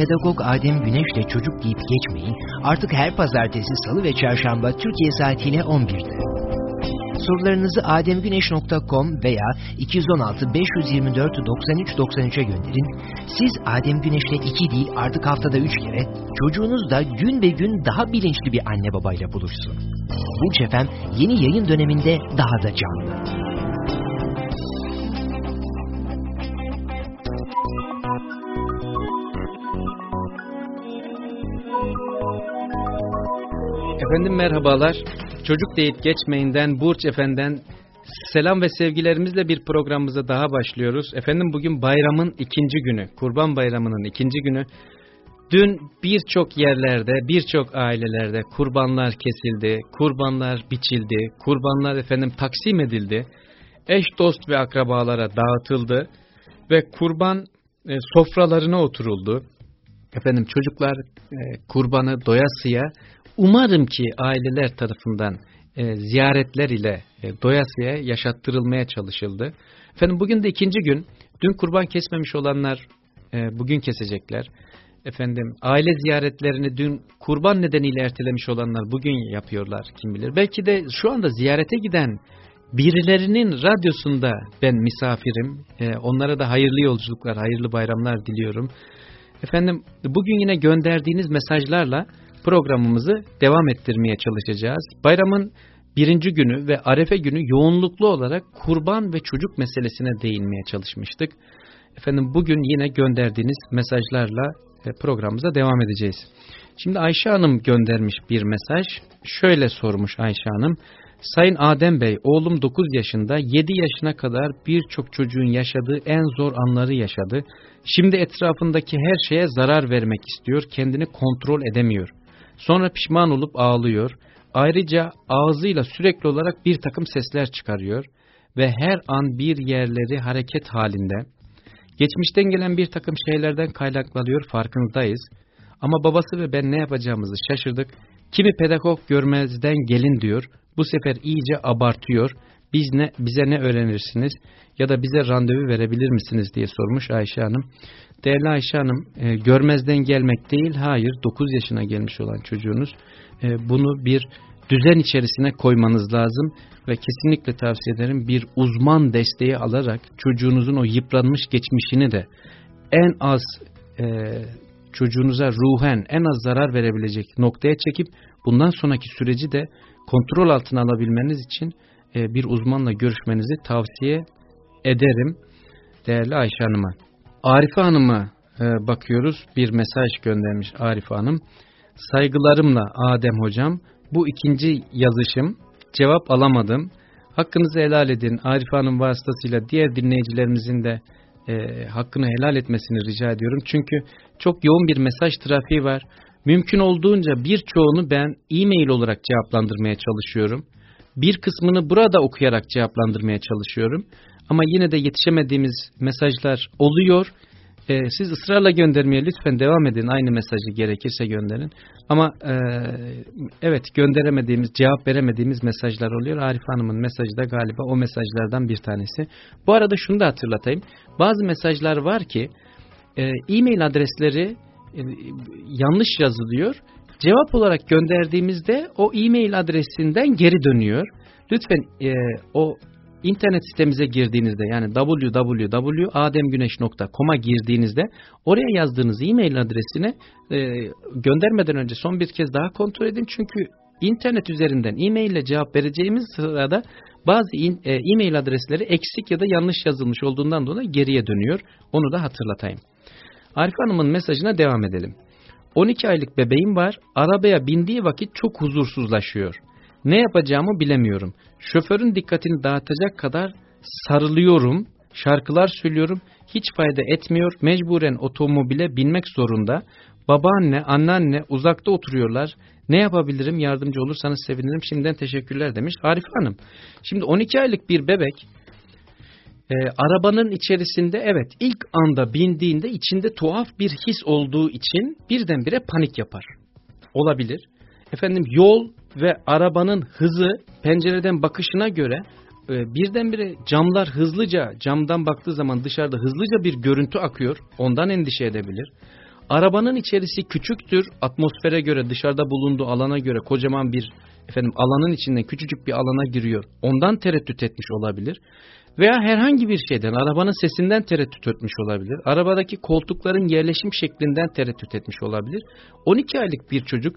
pedagog Adem Güneş'le çocuk deyip geçmeyin artık her pazartesi, salı ve çarşamba Türkiye saatiyle 11'de. Sorularınızı ademgüneş.com veya 216 524 93 93'e gönderin. Siz Adem Güneş'le iki değil artık haftada üç kere çocuğunuz da gün be gün daha bilinçli bir anne babayla buluşsun. Burç Efem yeni yayın döneminde daha da canlı. Efendim merhabalar. Çocuk deyip geçmeyinden Burç Efendi'den selam ve sevgilerimizle bir programımıza daha başlıyoruz. Efendim bugün bayramın ikinci günü, Kurban Bayramı'nın ikinci günü. Dün birçok yerlerde, birçok ailelerde kurbanlar kesildi, kurbanlar biçildi, kurbanlar efendim taksim edildi. Eş, dost ve akrabalara dağıtıldı ve kurban e, sofralarına oturuldu. Efendim çocuklar e, kurbanı doyasıya Umarım ki aileler tarafından e, ziyaretler ile e, doyasıya yaşattırılmaya çalışıldı. Efendim bugün de ikinci gün. Dün kurban kesmemiş olanlar e, bugün kesecekler. Efendim aile ziyaretlerini dün kurban nedeniyle ertelemiş olanlar bugün yapıyorlar kim bilir. Belki de şu anda ziyarete giden birilerinin radyosunda ben misafirim. E, onlara da hayırlı yolculuklar, hayırlı bayramlar diliyorum. Efendim bugün yine gönderdiğiniz mesajlarla programımızı devam ettirmeye çalışacağız. Bayramın birinci günü ve arefe günü yoğunluklu olarak kurban ve çocuk meselesine değinmeye çalışmıştık. Efendim bugün yine gönderdiğiniz mesajlarla e, programımıza devam edeceğiz. Şimdi Ayşe Hanım göndermiş bir mesaj. Şöyle sormuş Ayşe Hanım. Sayın Adem Bey, oğlum 9 yaşında, 7 yaşına kadar birçok çocuğun yaşadığı en zor anları yaşadı. Şimdi etrafındaki her şeye zarar vermek istiyor, kendini kontrol edemiyor. Sonra pişman olup ağlıyor. Ayrıca ağzıyla sürekli olarak bir takım sesler çıkarıyor ve her an bir yerleri hareket halinde. Geçmişten gelen bir takım şeylerden kaynaklanıyor farkındayız. Ama babası ve ben ne yapacağımızı şaşırdık. Kimi pedagog görmezden gelin diyor. Bu sefer iyice abartıyor. Biz ne, bize ne öğrenirsiniz ya da bize randevu verebilir misiniz diye sormuş Ayşe Hanım. Değerli Ayşe Hanım e, görmezden gelmek değil hayır 9 yaşına gelmiş olan çocuğunuz e, bunu bir düzen içerisine koymanız lazım ve kesinlikle tavsiye ederim bir uzman desteği alarak çocuğunuzun o yıpranmış geçmişini de en az e, çocuğunuza ruhen en az zarar verebilecek noktaya çekip bundan sonraki süreci de kontrol altına alabilmeniz için e, bir uzmanla görüşmenizi tavsiye ederim değerli Ayşe Hanım'a. Arife Hanım'a e, bakıyoruz. Bir mesaj göndermiş Arife Hanım. Saygılarımla Adem Hocam bu ikinci yazışım cevap alamadım. Hakkınızı helal edin. Arife Hanım vasıtasıyla diğer dinleyicilerimizin de e, hakkını helal etmesini rica ediyorum. Çünkü çok yoğun bir mesaj trafiği var. Mümkün olduğunca birçoğunu ben e-mail olarak cevaplandırmaya çalışıyorum. Bir kısmını burada okuyarak cevaplandırmaya çalışıyorum. Ama yine de yetişemediğimiz mesajlar oluyor. Ee, siz ısrarla göndermeye lütfen devam edin. Aynı mesajı gerekirse gönderin. Ama e, evet gönderemediğimiz, cevap veremediğimiz mesajlar oluyor. Arif Hanım'ın mesajı da galiba o mesajlardan bir tanesi. Bu arada şunu da hatırlatayım. Bazı mesajlar var ki e, e-mail adresleri e, yanlış yazılıyor. Cevap olarak gönderdiğimizde o e-mail adresinden geri dönüyor. Lütfen e, o internet sitemize girdiğinizde yani www.ademgüneş.com'a girdiğinizde oraya yazdığınız e-mail adresini e, göndermeden önce son bir kez daha kontrol edin. Çünkü internet üzerinden e-mail ile cevap vereceğimiz sırada bazı e, e-mail adresleri eksik ya da yanlış yazılmış olduğundan dolayı geriye dönüyor. Onu da hatırlatayım. Arif Hanım'ın mesajına devam edelim. 12 aylık bebeğim var. Arabaya bindiği vakit çok huzursuzlaşıyor. Ne yapacağımı bilemiyorum. Şoförün dikkatini dağıtacak kadar sarılıyorum, şarkılar söylüyorum, hiç fayda etmiyor, mecburen otomobile binmek zorunda. Babaanne, anneanne uzakta oturuyorlar. Ne yapabilirim yardımcı olursanız sevinirim. Şimdiden teşekkürler demiş Arif Hanım. Şimdi 12 aylık bir bebek e, arabanın içerisinde evet ilk anda bindiğinde içinde tuhaf bir his olduğu için birdenbire panik yapar. Olabilir. Efendim yol ve arabanın hızı pencereden bakışına göre e, birdenbire camlar hızlıca camdan baktığı zaman dışarıda hızlıca bir görüntü akıyor. Ondan endişe edebilir. Arabanın içerisi küçüktür. Atmosfere göre, dışarıda bulunduğu alana göre kocaman bir efendim alanın içinden küçücük bir alana giriyor. Ondan tereddüt etmiş olabilir. Veya herhangi bir şeyden, arabanın sesinden tereddüt etmiş olabilir. Arabadaki koltukların yerleşim şeklinden tereddüt etmiş olabilir. 12 aylık bir çocuk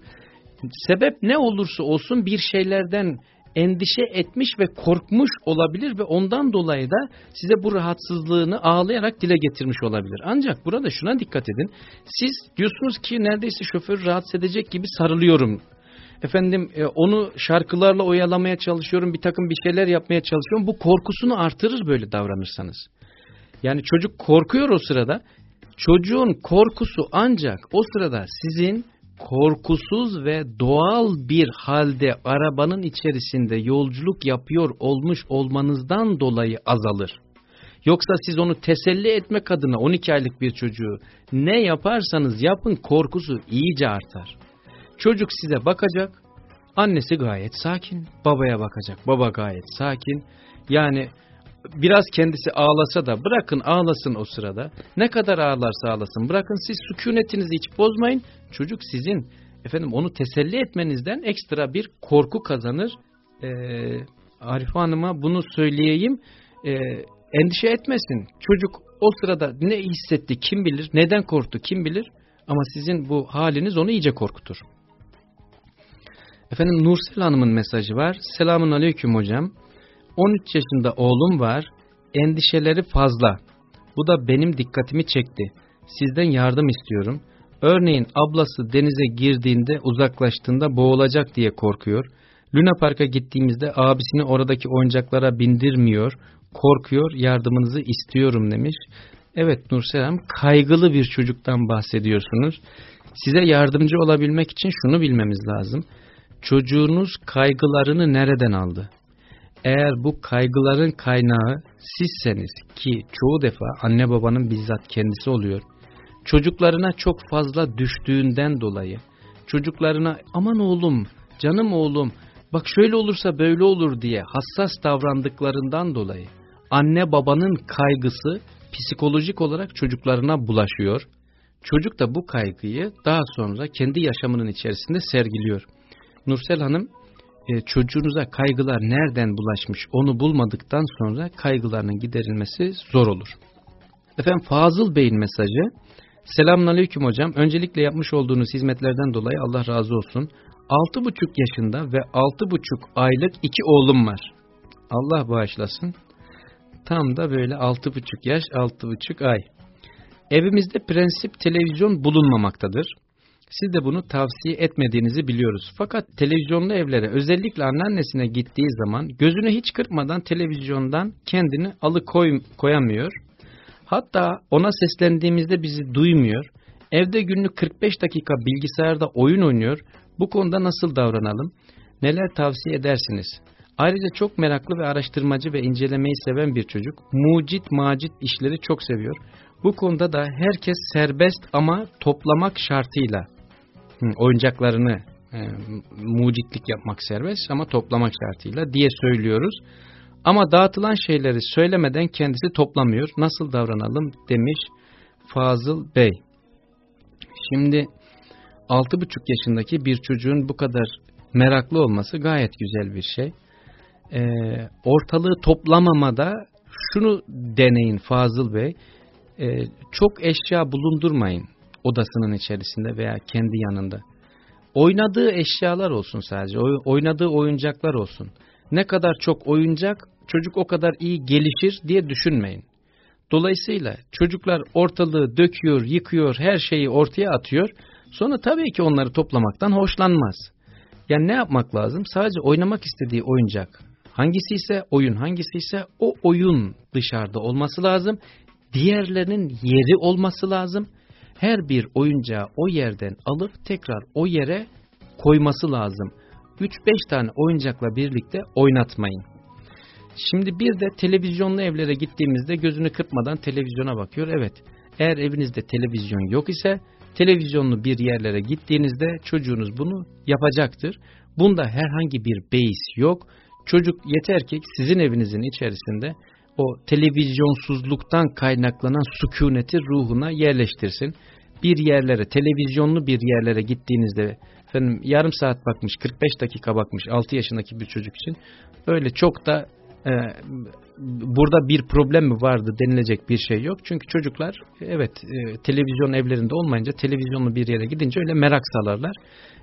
sebep ne olursa olsun bir şeylerden endişe etmiş ve korkmuş olabilir ve ondan dolayı da size bu rahatsızlığını ağlayarak dile getirmiş olabilir. Ancak burada şuna dikkat edin. Siz diyorsunuz ki neredeyse şoför rahatsız edecek gibi sarılıyorum. Efendim e, onu şarkılarla oyalamaya çalışıyorum, bir takım bir şeyler yapmaya çalışıyorum. Bu korkusunu artırır böyle davranırsanız. Yani çocuk korkuyor o sırada. Çocuğun korkusu ancak o sırada sizin korkusuz ve doğal bir halde arabanın içerisinde yolculuk yapıyor olmuş olmanızdan dolayı azalır. Yoksa siz onu teselli etmek adına 12 aylık bir çocuğu ne yaparsanız yapın korkusu iyice artar. Çocuk size bakacak, annesi gayet sakin, babaya bakacak, baba gayet sakin. Yani biraz kendisi ağlasa da bırakın ağlasın o sırada. Ne kadar ağlarsa ağlasın bırakın siz sükunetinizi hiç bozmayın. Çocuk sizin efendim onu teselli etmenizden ekstra bir korku kazanır. Ee, Arif Hanım'a bunu söyleyeyim. Ee, endişe etmesin. Çocuk o sırada ne hissetti kim bilir, neden korktu kim bilir. Ama sizin bu haliniz onu iyice korkutur. Efendim Nursel Hanım'ın mesajı var. Selamun Aleyküm hocam. 13 yaşında oğlum var. Endişeleri fazla. Bu da benim dikkatimi çekti. Sizden yardım istiyorum. Örneğin ablası denize girdiğinde uzaklaştığında boğulacak diye korkuyor. Luna Park'a gittiğimizde abisini oradaki oyuncaklara bindirmiyor. Korkuyor yardımınızı istiyorum demiş. Evet Nursel kaygılı bir çocuktan bahsediyorsunuz. Size yardımcı olabilmek için şunu bilmemiz lazım. Çocuğunuz kaygılarını nereden aldı? Eğer bu kaygıların kaynağı sizseniz ki çoğu defa anne babanın bizzat kendisi oluyor. Çocuklarına çok fazla düştüğünden dolayı çocuklarına aman oğlum canım oğlum bak şöyle olursa böyle olur diye hassas davrandıklarından dolayı anne babanın kaygısı psikolojik olarak çocuklarına bulaşıyor. Çocuk da bu kaygıyı daha sonra kendi yaşamının içerisinde sergiliyor. Nursel Hanım e, çocuğunuza kaygılar nereden bulaşmış onu bulmadıktan sonra kaygılarının giderilmesi zor olur. Efendim Fazıl Bey'in mesajı. Selamun Aleyküm hocam. Öncelikle yapmış olduğunuz hizmetlerden dolayı Allah razı olsun. 6,5 yaşında ve 6,5 aylık iki oğlum var. Allah bağışlasın. Tam da böyle 6,5 yaş, 6,5 ay. Evimizde prensip televizyon bulunmamaktadır. Siz de bunu tavsiye etmediğinizi biliyoruz. Fakat televizyonlu evlere özellikle anneannesine gittiği zaman gözünü hiç kırpmadan televizyondan kendini alıkoyamıyor. Hatta ona seslendiğimizde bizi duymuyor. Evde günlük 45 dakika bilgisayarda oyun oynuyor. Bu konuda nasıl davranalım? Neler tavsiye edersiniz? Ayrıca çok meraklı ve araştırmacı ve incelemeyi seven bir çocuk. Mucit macit işleri çok seviyor. Bu konuda da herkes serbest ama toplamak şartıyla oyuncaklarını e, mucitlik yapmak serbest ama toplamak şartıyla diye söylüyoruz. Ama dağıtılan şeyleri söylemeden kendisi toplamıyor. Nasıl davranalım demiş Fazıl Bey. Şimdi 6,5 yaşındaki bir çocuğun bu kadar meraklı olması gayet güzel bir şey. Ee, ortalığı toplamamada şunu deneyin Fazıl Bey. Ee, çok eşya bulundurmayın odasının içerisinde veya kendi yanında. Oynadığı eşyalar olsun sadece, oynadığı oyuncaklar olsun. Ne kadar çok oyuncak çocuk o kadar iyi gelişir diye düşünmeyin. Dolayısıyla çocuklar ortalığı döküyor, yıkıyor, her şeyi ortaya atıyor. Sonra tabii ki onları toplamaktan hoşlanmaz. Yani ne yapmak lazım? Sadece oynamak istediği oyuncak hangisi ise oyun hangisi ise o oyun dışarıda olması lazım. Diğerlerinin yeri olması lazım her bir oyuncağı o yerden alıp tekrar o yere koyması lazım. 3-5 tane oyuncakla birlikte oynatmayın. Şimdi bir de televizyonlu evlere gittiğimizde gözünü kırpmadan televizyona bakıyor. Evet eğer evinizde televizyon yok ise televizyonlu bir yerlere gittiğinizde çocuğunuz bunu yapacaktır. Bunda herhangi bir beis yok. Çocuk yeter ki sizin evinizin içerisinde o televizyonsuzluktan kaynaklanan sükuneti ruhuna yerleştirsin. bir yerlere, televizyonlu bir yerlere gittiğinizde efendim yarım saat bakmış, 45 dakika bakmış 6 yaşındaki bir çocuk için öyle çok da e, burada bir problem mi vardı denilecek bir şey yok. Çünkü çocuklar evet e, televizyon evlerinde olmayınca televizyonlu bir yere gidince öyle merak salarlar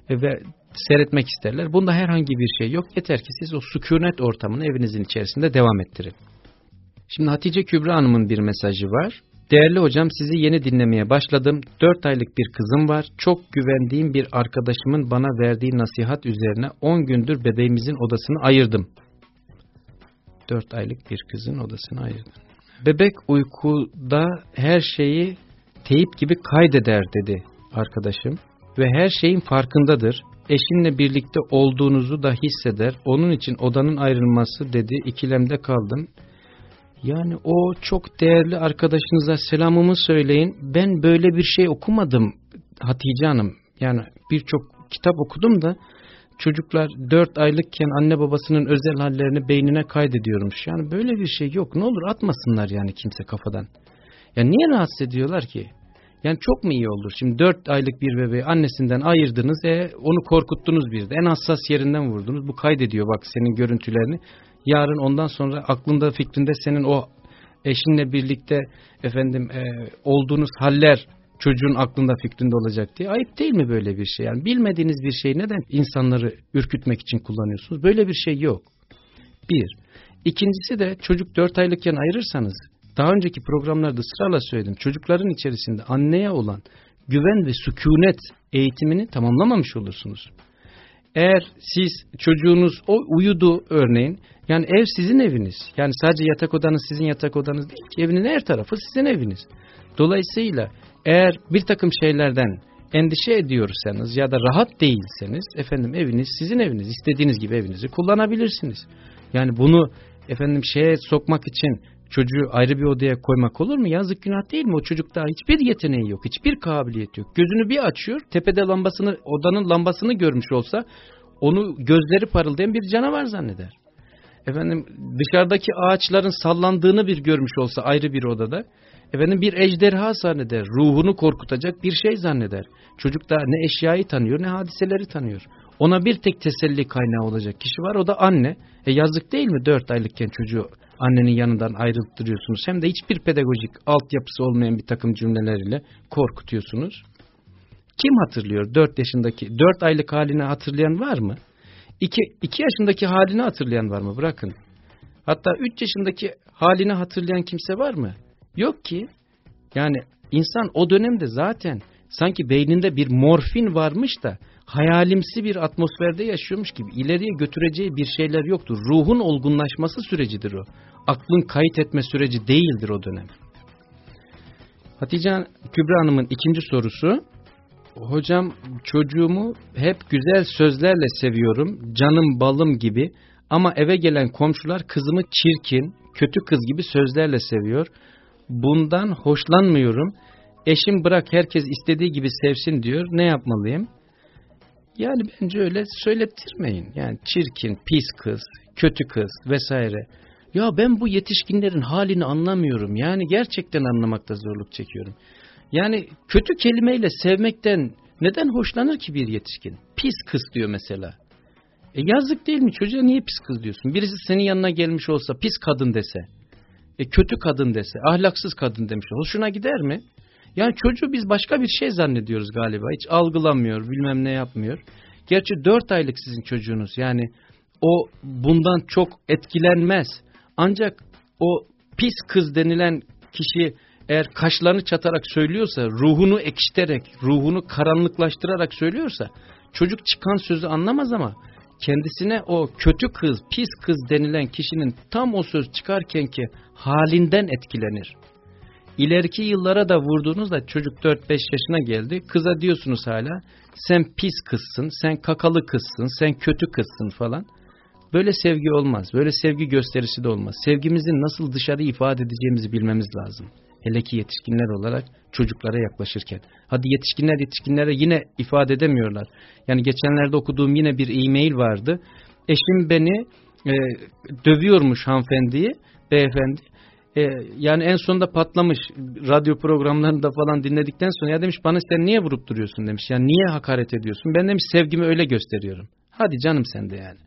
e, ve seyretmek isterler. Bunda herhangi bir şey yok. Yeter ki siz o sükunet ortamını evinizin içerisinde devam ettirin. Şimdi Hatice Kübra Hanım'ın bir mesajı var. Değerli hocam sizi yeni dinlemeye başladım. 4 aylık bir kızım var. Çok güvendiğim bir arkadaşımın bana verdiği nasihat üzerine 10 gündür bebeğimizin odasını ayırdım. 4 aylık bir kızın odasını ayırdım. Bebek uykuda her şeyi teyip gibi kaydeder dedi arkadaşım. Ve her şeyin farkındadır. Eşinle birlikte olduğunuzu da hisseder. Onun için odanın ayrılması dedi. İkilemde kaldım. Yani o çok değerli arkadaşınıza selamımı söyleyin. Ben böyle bir şey okumadım Hatice Hanım. Yani birçok kitap okudum da çocuklar 4 aylıkken anne babasının özel hallerini beynine kaydediyormuş. Yani böyle bir şey yok. Ne olur atmasınlar yani kimse kafadan. Ya niye rahatsız ediyorlar ki? Yani çok mu iyi olur? Şimdi 4 aylık bir bebeği annesinden ayırdınız, e, onu korkuttunuz bir de. En hassas yerinden vurdunuz. Bu kaydediyor bak senin görüntülerini yarın ondan sonra aklında fikrinde senin o eşinle birlikte efendim e, olduğunuz haller çocuğun aklında fikrinde olacak diye ayıp değil mi böyle bir şey? Yani bilmediğiniz bir şeyi neden insanları ürkütmek için kullanıyorsunuz? Böyle bir şey yok. Bir. İkincisi de çocuk dört aylıkken ayırırsanız daha önceki programlarda sırayla söyledim. Çocukların içerisinde anneye olan güven ve sükunet eğitimini tamamlamamış olursunuz. Eğer siz çocuğunuz o uyudu örneğin yani ev sizin eviniz. Yani sadece yatak odanız sizin yatak odanız değil ki evinin her tarafı sizin eviniz. Dolayısıyla eğer bir takım şeylerden endişe ediyorsanız ya da rahat değilseniz efendim eviniz sizin eviniz. istediğiniz gibi evinizi kullanabilirsiniz. Yani bunu efendim şeye sokmak için çocuğu ayrı bir odaya koymak olur mu? Yazık günah değil mi? O çocukta hiçbir yeteneği yok, hiçbir kabiliyet yok. Gözünü bir açıyor, tepede lambasını, odanın lambasını görmüş olsa onu gözleri parıldayan bir canavar zanneder. Efendim dışarıdaki ağaçların sallandığını bir görmüş olsa ayrı bir odada efendim bir ejderha zanneder, ruhunu korkutacak bir şey zanneder. Çocuk da ne eşyayı tanıyor ne hadiseleri tanıyor. Ona bir tek teselli kaynağı olacak kişi var o da anne. E yazık değil mi dört aylıkken çocuğu annenin yanından ayrıltırıyorsunuz. Hem de hiçbir pedagojik altyapısı olmayan bir takım cümleleriyle korkutuyorsunuz. Kim hatırlıyor dört yaşındaki, dört aylık halini hatırlayan var mı? İki, iki yaşındaki halini hatırlayan var mı? Bırakın. Hatta üç yaşındaki halini hatırlayan kimse var mı? Yok ki. Yani insan o dönemde zaten sanki beyninde bir morfin varmış da hayalimsi bir atmosferde yaşıyormuş gibi ileriye götüreceği bir şeyler yoktur. Ruhun olgunlaşması sürecidir o. Aklın kayıt etme süreci değildir o dönem. Hatice Kübra Hanım'ın ikinci sorusu. Hocam çocuğumu hep güzel sözlerle seviyorum. Canım balım gibi. Ama eve gelen komşular kızımı çirkin, kötü kız gibi sözlerle seviyor. Bundan hoşlanmıyorum. Eşim bırak herkes istediği gibi sevsin diyor. Ne yapmalıyım? Yani bence öyle söylettirmeyin. Yani çirkin, pis kız, kötü kız vesaire. Ya ben bu yetişkinlerin halini anlamıyorum. Yani gerçekten anlamakta zorluk çekiyorum. Yani kötü kelimeyle sevmekten neden hoşlanır ki bir yetişkin? Pis kız diyor mesela. E yazık değil mi çocuğa niye pis kız diyorsun? Birisi senin yanına gelmiş olsa pis kadın dese, e kötü kadın dese, ahlaksız kadın demiş. Hoşuna gider mi? Yani çocuğu biz başka bir şey zannediyoruz galiba. Hiç algılamıyor, bilmem ne yapmıyor. Gerçi dört aylık sizin çocuğunuz. Yani o bundan çok etkilenmez. Ancak o pis kız denilen kişi eğer kaşlarını çatarak söylüyorsa, ruhunu ekşiterek, ruhunu karanlıklaştırarak söylüyorsa, çocuk çıkan sözü anlamaz ama kendisine o kötü kız, pis kız denilen kişinin tam o söz çıkarken ki halinden etkilenir. İleriki yıllara da vurduğunuzda çocuk 4-5 yaşına geldi. Kıza diyorsunuz hala sen pis kızsın, sen kakalı kızsın, sen kötü kızsın falan. Böyle sevgi olmaz. Böyle sevgi gösterisi de olmaz. Sevgimizi nasıl dışarı ifade edeceğimizi bilmemiz lazım. Hele ki yetişkinler olarak çocuklara yaklaşırken. Hadi yetişkinler yetişkinlere yine ifade edemiyorlar. Yani geçenlerde okuduğum yine bir e-mail vardı. Eşim beni e, dövüyormuş hanımefendiyi, beyefendi. E, yani en sonunda patlamış radyo programlarında falan dinledikten sonra ya demiş bana sen niye vurup duruyorsun demiş. Yani niye hakaret ediyorsun? Ben demiş sevgimi öyle gösteriyorum. Hadi canım sen de yani.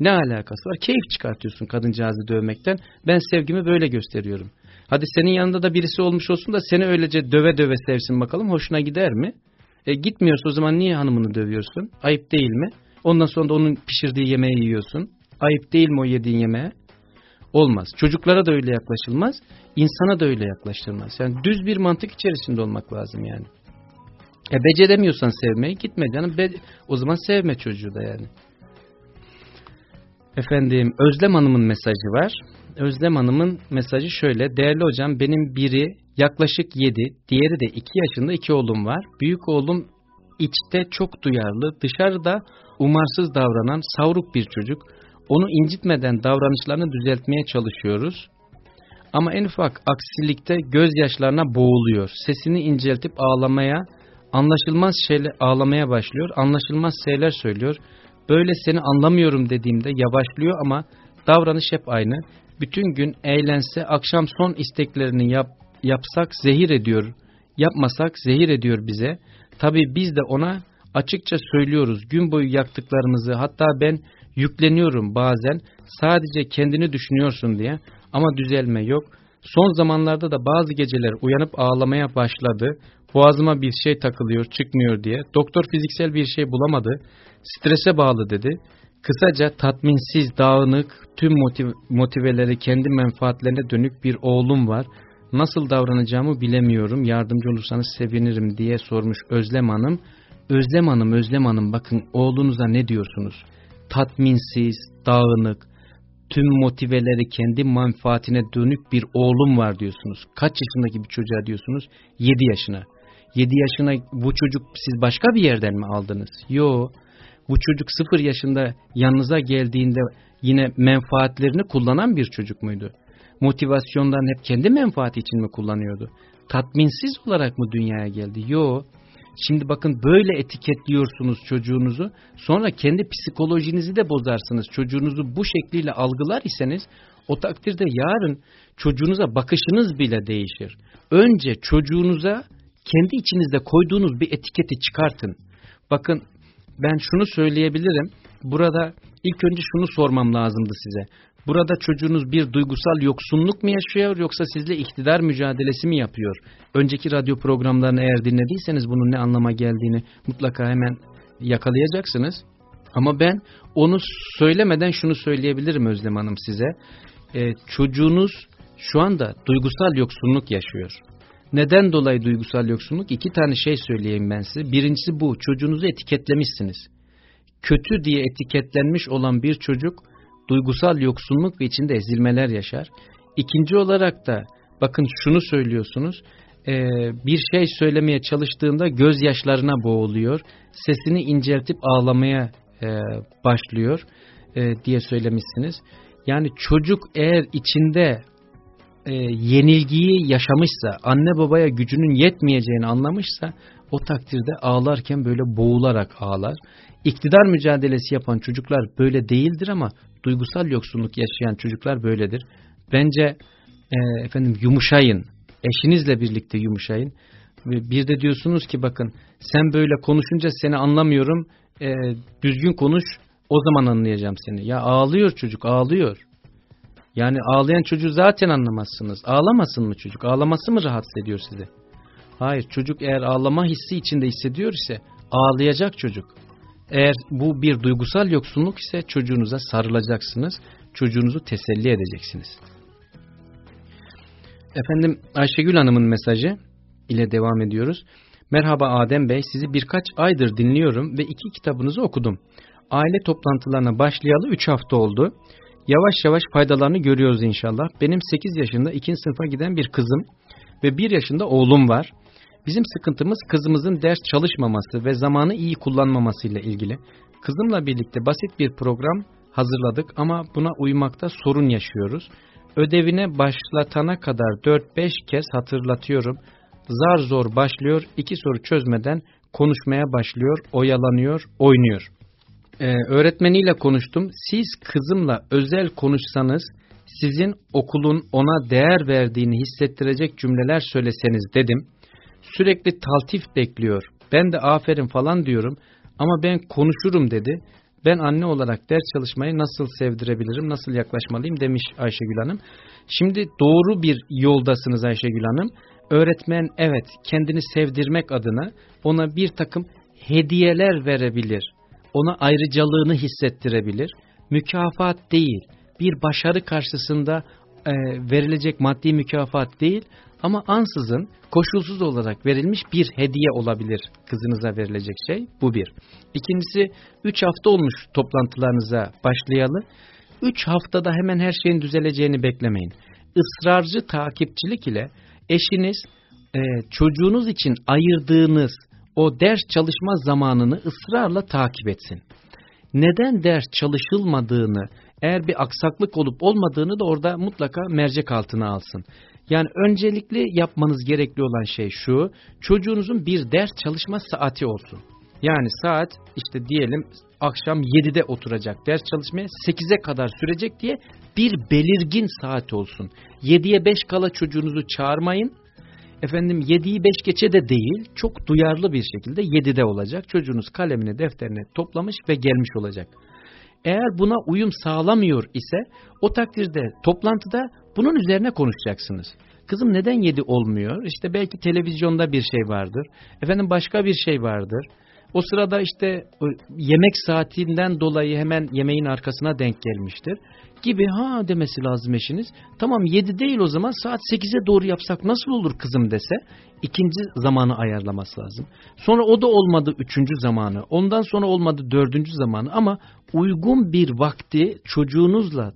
Ne alakası var? Keyif çıkartıyorsun kadıncağızı dövmekten. Ben sevgimi böyle gösteriyorum. Hadi senin yanında da birisi olmuş olsun da seni öylece döve döve sevsin bakalım hoşuna gider mi? E, gitmiyorsa o zaman niye hanımını dövüyorsun? Ayıp değil mi? Ondan sonra da onun pişirdiği yemeği yiyorsun. Ayıp değil mi o yediğin yemeğe? Olmaz. Çocuklara da öyle yaklaşılmaz. insana da öyle yaklaştırmaz. Yani düz bir mantık içerisinde olmak lazım yani. E beceremiyorsan sevmeyi gitme canım. Be o zaman sevme çocuğu da yani. Efendim Özlem Hanım'ın mesajı var. Özlem Hanım'ın mesajı şöyle. Değerli hocam benim biri yaklaşık 7, diğeri de 2 yaşında iki oğlum var. Büyük oğlum içte çok duyarlı, dışarıda umarsız davranan savruk bir çocuk. Onu incitmeden davranışlarını düzeltmeye çalışıyoruz. Ama en ufak aksilikte gözyaşlarına boğuluyor. Sesini inceltip ağlamaya, anlaşılmaz şeyler ağlamaya başlıyor. Anlaşılmaz şeyler söylüyor. Böyle seni anlamıyorum dediğimde yavaşlıyor ama davranış hep aynı. Bütün gün eğlense akşam son isteklerini yap, yapsak zehir ediyor. Yapmasak zehir ediyor bize. Tabi biz de ona açıkça söylüyoruz. Gün boyu yaktıklarımızı hatta ben yükleniyorum bazen sadece kendini düşünüyorsun diye ama düzelme yok. Son zamanlarda da bazı geceler uyanıp ağlamaya başladı. Boğazıma bir şey takılıyor çıkmıyor diye. Doktor fiziksel bir şey bulamadı. Strese bağlı dedi. Kısaca tatminsiz, dağınık, tüm motiv motiveleri kendi menfaatlerine dönük bir oğlum var. Nasıl davranacağımı bilemiyorum. Yardımcı olursanız sevinirim diye sormuş Özlem Hanım. Özlem Hanım, Özlem Hanım bakın oğlunuza ne diyorsunuz? Tatminsiz, dağınık, tüm motiveleri kendi menfaatine dönük bir oğlum var diyorsunuz. Kaç yaşındaki bir çocuğa diyorsunuz? 7 yaşına. 7 yaşına bu çocuk siz başka bir yerden mi aldınız? Yok bu çocuk sıfır yaşında yanınıza geldiğinde yine menfaatlerini kullanan bir çocuk muydu? Motivasyondan hep kendi menfaati için mi kullanıyordu? Tatminsiz olarak mı dünyaya geldi? Yo. Şimdi bakın böyle etiketliyorsunuz çocuğunuzu. Sonra kendi psikolojinizi de bozarsınız. Çocuğunuzu bu şekliyle algılar iseniz o takdirde yarın çocuğunuza bakışınız bile değişir. Önce çocuğunuza kendi içinizde koyduğunuz bir etiketi çıkartın. Bakın ben şunu söyleyebilirim. Burada ilk önce şunu sormam lazımdı size. Burada çocuğunuz bir duygusal yoksunluk mu yaşıyor yoksa sizle iktidar mücadelesi mi yapıyor? Önceki radyo programlarını eğer dinlediyseniz bunun ne anlama geldiğini mutlaka hemen yakalayacaksınız. Ama ben onu söylemeden şunu söyleyebilirim Özlem Hanım size. Ee, çocuğunuz şu anda duygusal yoksunluk yaşıyor. Neden dolayı duygusal yoksunluk? İki tane şey söyleyeyim ben size. Birincisi bu. Çocuğunuzu etiketlemişsiniz. Kötü diye etiketlenmiş olan bir çocuk duygusal yoksunluk ve içinde ezilmeler yaşar. İkinci olarak da bakın şunu söylüyorsunuz. E, bir şey söylemeye çalıştığında gözyaşlarına boğuluyor. Sesini inceltip ağlamaya e, başlıyor e, diye söylemişsiniz. Yani çocuk eğer içinde yenilgiyi yaşamışsa, anne babaya gücünün yetmeyeceğini anlamışsa o takdirde ağlarken böyle boğularak ağlar. İktidar mücadelesi yapan çocuklar böyle değildir ama duygusal yoksunluk yaşayan çocuklar böyledir. Bence e, efendim yumuşayın, eşinizle birlikte yumuşayın. Bir de diyorsunuz ki bakın sen böyle konuşunca seni anlamıyorum, e, düzgün konuş o zaman anlayacağım seni. Ya ağlıyor çocuk ağlıyor. Yani ağlayan çocuğu zaten anlamazsınız. Ağlamasın mı çocuk? Ağlaması mı rahatsız ediyor sizi? Hayır çocuk eğer ağlama hissi içinde hissediyor ise ağlayacak çocuk. Eğer bu bir duygusal yoksunluk ise çocuğunuza sarılacaksınız. Çocuğunuzu teselli edeceksiniz. Efendim Ayşegül Hanım'ın mesajı ile devam ediyoruz. Merhaba Adem Bey sizi birkaç aydır dinliyorum ve iki kitabınızı okudum. Aile toplantılarına başlayalı 3 hafta oldu. Yavaş yavaş faydalarını görüyoruz inşallah. Benim 8 yaşında 2. sınıfa giden bir kızım ve 1 yaşında oğlum var. Bizim sıkıntımız kızımızın ders çalışmaması ve zamanı iyi kullanmamasıyla ilgili. Kızımla birlikte basit bir program hazırladık ama buna uymakta sorun yaşıyoruz. Ödevine başlatana kadar 4-5 kez hatırlatıyorum. Zar zor başlıyor, iki soru çözmeden konuşmaya başlıyor, oyalanıyor, oynuyor. Ee, öğretmeniyle konuştum. Siz kızımla özel konuşsanız sizin okulun ona değer verdiğini hissettirecek cümleler söyleseniz dedim. Sürekli taltif bekliyor. Ben de aferin falan diyorum ama ben konuşurum dedi. Ben anne olarak ders çalışmayı nasıl sevdirebilirim, nasıl yaklaşmalıyım demiş Ayşegül Hanım. Şimdi doğru bir yoldasınız Ayşegül Hanım. Öğretmen evet kendini sevdirmek adına ona bir takım hediyeler verebilir. Ona ayrıcalığını hissettirebilir. Mükafat değil, bir başarı karşısında e, verilecek maddi mükafat değil ama ansızın koşulsuz olarak verilmiş bir hediye olabilir kızınıza verilecek şey. Bu bir. İkincisi 3 hafta olmuş toplantılarınıza başlayalı. 3 haftada hemen her şeyin düzeleceğini beklemeyin. Israrcı takipçilik ile eşiniz e, çocuğunuz için ayırdığınız o ders çalışma zamanını ısrarla takip etsin. Neden ders çalışılmadığını, eğer bir aksaklık olup olmadığını da orada mutlaka mercek altına alsın. Yani öncelikli yapmanız gerekli olan şey şu, çocuğunuzun bir ders çalışma saati olsun. Yani saat işte diyelim akşam 7'de oturacak ders çalışmaya 8'e kadar sürecek diye bir belirgin saat olsun. 7'ye 5 kala çocuğunuzu çağırmayın. Efendim 7'yi 5 geçe de değil çok duyarlı bir şekilde 7'de olacak. Çocuğunuz kalemini defterini toplamış ve gelmiş olacak. Eğer buna uyum sağlamıyor ise o takdirde toplantıda bunun üzerine konuşacaksınız. Kızım neden yedi olmuyor? İşte belki televizyonda bir şey vardır. Efendim başka bir şey vardır. O sırada işte yemek saatinden dolayı hemen yemeğin arkasına denk gelmiştir. Gibi ha demesi lazım eşiniz. Tamam yedi değil o zaman saat sekize doğru yapsak nasıl olur kızım dese ikinci zamanı ayarlaması lazım. Sonra o da olmadı üçüncü zamanı. Ondan sonra olmadı dördüncü zamanı ama uygun bir vakti çocuğunuzla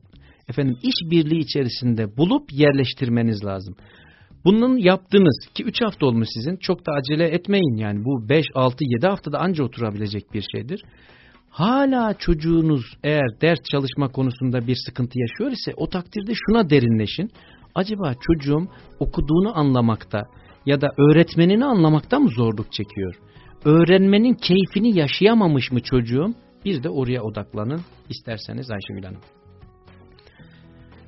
efendim iş birliği içerisinde bulup yerleştirmeniz lazım. Bunun yaptığınız ki 3 hafta olmuş sizin çok da acele etmeyin yani bu 5, 6, 7 haftada anca oturabilecek bir şeydir. Hala çocuğunuz eğer ders çalışma konusunda bir sıkıntı yaşıyor ise o takdirde şuna derinleşin. Acaba çocuğum okuduğunu anlamakta ya da öğretmenini anlamakta mı zorluk çekiyor? Öğrenmenin keyfini yaşayamamış mı çocuğum? Bir de oraya odaklanın isterseniz Ayşegül Hanım.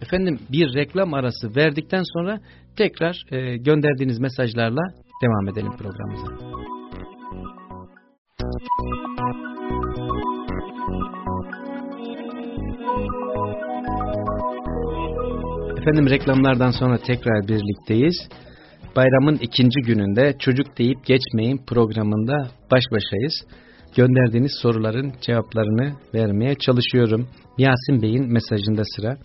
Efendim bir reklam arası verdikten sonra tekrar e, gönderdiğiniz mesajlarla devam edelim programımıza. Efendim reklamlardan sonra tekrar birlikteyiz. Bayramın ikinci gününde çocuk deyip geçmeyin programında baş başayız. Gönderdiğiniz soruların cevaplarını vermeye çalışıyorum. Yasin Bey'in mesajında sıra.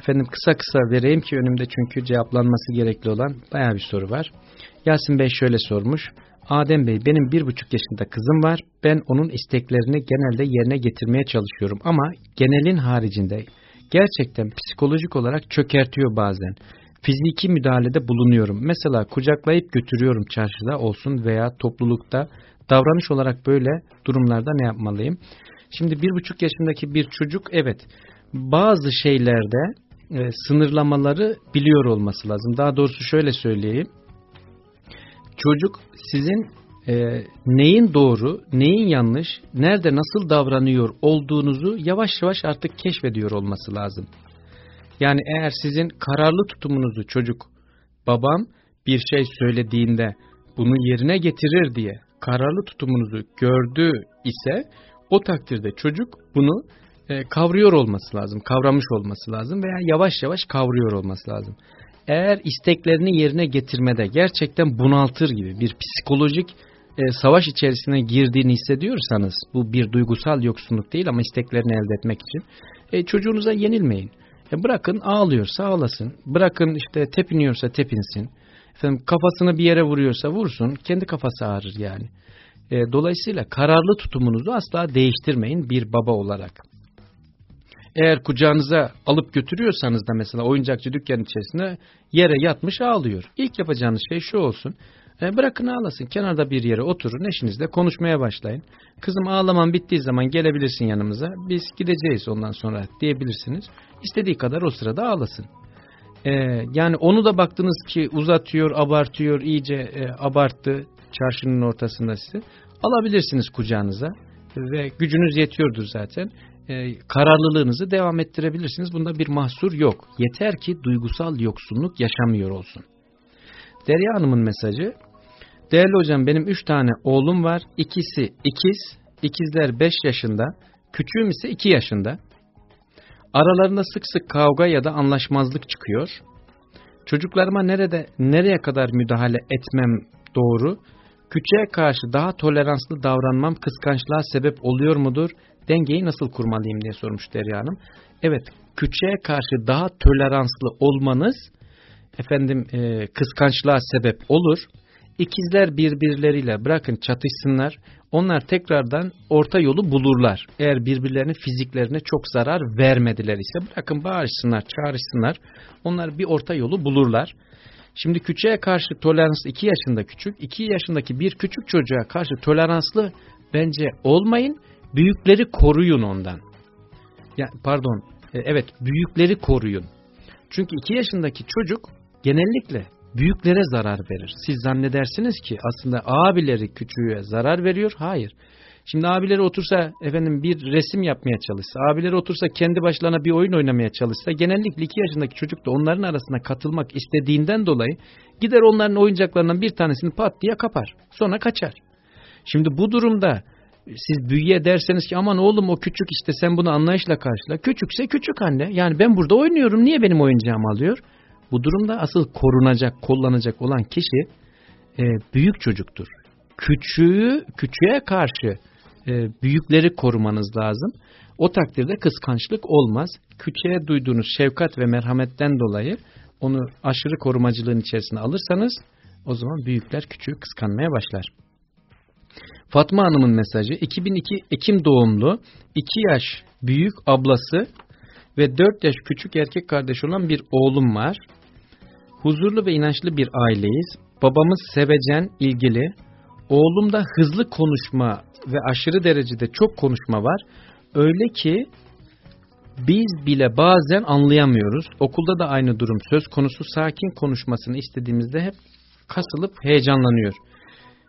Efendim kısa kısa vereyim ki önümde çünkü cevaplanması gerekli olan baya bir soru var. Yasin Bey şöyle sormuş. Adem Bey benim bir buçuk yaşında kızım var. Ben onun isteklerini genelde yerine getirmeye çalışıyorum ama genelin haricinde gerçekten psikolojik olarak çökertiyor bazen. Fiziki müdahalede bulunuyorum. Mesela kucaklayıp götürüyorum çarşıda olsun veya toplulukta. Davranış olarak böyle durumlarda ne yapmalıyım? Şimdi bir buçuk yaşındaki bir çocuk evet bazı şeylerde e, sınırlamaları biliyor olması lazım. Daha doğrusu şöyle söyleyeyim. Çocuk sizin e, neyin doğru, neyin yanlış, nerede nasıl davranıyor olduğunuzu yavaş yavaş artık keşfediyor olması lazım. Yani eğer sizin kararlı tutumunuzu çocuk, babam bir şey söylediğinde bunu yerine getirir diye kararlı tutumunuzu gördü ise o takdirde çocuk bunu e, kavruyor olması lazım, kavramış olması lazım veya yavaş yavaş kavruyor olması lazım. Eğer isteklerini yerine getirmede gerçekten bunaltır gibi bir psikolojik e, savaş içerisine girdiğini hissediyorsanız bu bir duygusal yoksunluk değil ama isteklerini elde etmek için e, çocuğunuza yenilmeyin. E, bırakın ağlıyorsa ağlasın, bırakın işte tepiniyorsa tepinsin, efendim kafasını bir yere vuruyorsa vursun, kendi kafası ağrır yani. E, dolayısıyla kararlı tutumunuzu asla değiştirmeyin bir baba olarak. Eğer kucağınıza alıp götürüyorsanız da mesela oyuncakçı dükkan içerisinde yere yatmış ağlıyor. İlk yapacağınız şey şu olsun. E, bırakın ağlasın. Kenarda bir yere oturun. Eşinizle konuşmaya başlayın. Kızım ağlaman bittiği zaman gelebilirsin yanımıza. Biz gideceğiz ondan sonra diyebilirsiniz. İstediği kadar o sırada ağlasın. E, yani onu da baktınız ki uzatıyor, abartıyor, iyice e, abarttı çarşının ortasında sizi. Alabilirsiniz kucağınıza ve gücünüz yetiyordur zaten. e, kararlılığınızı devam ettirebilirsiniz. Bunda bir mahsur yok. Yeter ki duygusal yoksunluk yaşamıyor olsun. Derya Hanım'ın mesajı, değerli hocam benim üç tane oğlum var. İkisi ikiz, ikizler beş yaşında, küçüğüm ise iki yaşında. Aralarında sık sık kavga ya da anlaşmazlık çıkıyor. Çocuklarıma nerede nereye kadar müdahale etmem doğru? Küçüğe karşı daha toleranslı davranmam kıskançlığa sebep oluyor mudur? Dengeyi nasıl kurmalıyım diye sormuş Derya Hanım. Evet, küçüğe karşı daha toleranslı olmanız efendim e, kıskançlığa sebep olur. İkizler birbirleriyle bırakın çatışsınlar. Onlar tekrardan orta yolu bulurlar. Eğer birbirlerinin fiziklerine çok zarar vermediler ise bırakın bağırsınlar, çağrışsınlar. Onlar bir orta yolu bulurlar. Şimdi küçüğe karşı tolerans 2 yaşında küçük, 2 yaşındaki bir küçük çocuğa karşı toleranslı bence olmayın. Büyükleri koruyun ondan. Ya, pardon, e, evet büyükleri koruyun. Çünkü 2 yaşındaki çocuk genellikle büyüklere zarar verir. Siz zannedersiniz ki aslında abileri küçüğe zarar veriyor. Hayır. Şimdi abileri otursa efendim bir resim yapmaya çalışsa, abileri otursa kendi başlarına bir oyun oynamaya çalışsa genellikle 2 yaşındaki çocuk da onların arasına katılmak istediğinden dolayı gider onların oyuncaklarından bir tanesini pat diye kapar. Sonra kaçar. Şimdi bu durumda siz büyüye derseniz ki aman oğlum o küçük işte sen bunu anlayışla karşıla. Küçükse küçük anne. Yani ben burada oynuyorum niye benim oyuncağımı alıyor? Bu durumda asıl korunacak, kullanacak olan kişi e, büyük çocuktur. Küçüğü, küçüğe karşı e, büyükleri korumanız lazım. O takdirde kıskançlık olmaz. Küçüğe duyduğunuz şefkat ve merhametten dolayı onu aşırı korumacılığın içerisine alırsanız o zaman büyükler küçüğü kıskanmaya başlar. Fatma Hanım'ın mesajı 2002 Ekim doğumlu 2 yaş büyük ablası ve 4 yaş küçük erkek kardeş olan bir oğlum var. Huzurlu ve inançlı bir aileyiz. Babamız sevecen, ilgili. Oğlumda hızlı konuşma ve aşırı derecede çok konuşma var. Öyle ki biz bile bazen anlayamıyoruz. Okulda da aynı durum söz konusu. Sakin konuşmasını istediğimizde hep kasılıp heyecanlanıyor.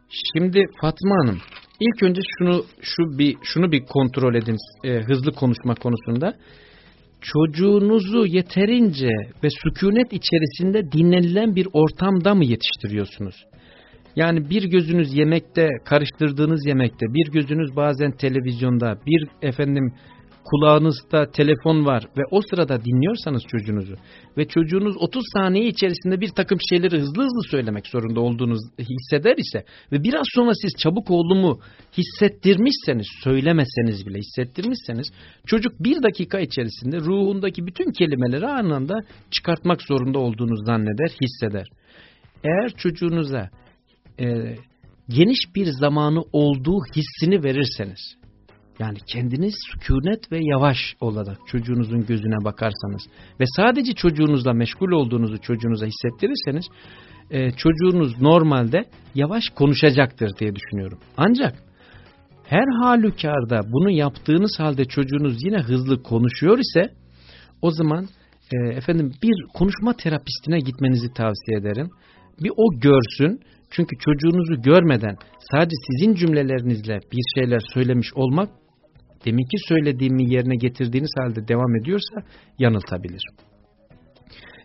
Şimdi Fatma Hanım, ilk önce şunu şu bir şunu bir kontrol edin e, hızlı konuşma konusunda çocuğunuzu yeterince ve sükunet içerisinde dinlenilen bir ortamda mı yetiştiriyorsunuz? Yani bir gözünüz yemekte, karıştırdığınız yemekte, bir gözünüz bazen televizyonda, bir efendim kulağınızda telefon var ve o sırada dinliyorsanız çocuğunuzu ve çocuğunuz 30 saniye içerisinde bir takım şeyleri hızlı hızlı söylemek zorunda olduğunuz hisseder ise ve biraz sonra siz çabuk oğlumu hissettirmişseniz, söylemeseniz bile hissettirmişseniz çocuk bir dakika içerisinde ruhundaki bütün kelimeleri anında çıkartmak zorunda olduğunu zanneder, hisseder. Eğer çocuğunuza e, geniş bir zamanı olduğu hissini verirseniz yani kendiniz sükunet ve yavaş olarak çocuğunuzun gözüne bakarsanız ve sadece çocuğunuzla meşgul olduğunuzu çocuğunuza hissettirirseniz e, çocuğunuz normalde yavaş konuşacaktır diye düşünüyorum. Ancak her halükarda bunu yaptığınız halde çocuğunuz yine hızlı konuşuyor ise o zaman e, efendim bir konuşma terapistine gitmenizi tavsiye ederim. Bir o görsün çünkü çocuğunuzu görmeden sadece sizin cümlelerinizle bir şeyler söylemiş olmak deminki söylediğimi yerine getirdiğiniz halde devam ediyorsa yanıltabilir.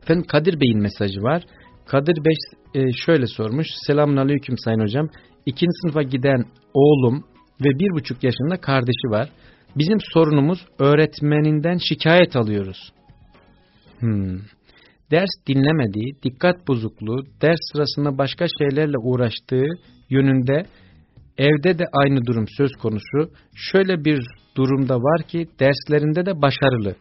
Efendim Kadir Bey'in mesajı var. Kadir Bey e, şöyle sormuş. Selamun Aleyküm Sayın Hocam. İkinci sınıfa giden oğlum ve bir buçuk yaşında kardeşi var. Bizim sorunumuz öğretmeninden şikayet alıyoruz. Hmm. Ders dinlemediği, dikkat bozukluğu, ders sırasında başka şeylerle uğraştığı yönünde evde de aynı durum söz konusu. Şöyle bir durumda var ki derslerinde de başarılı.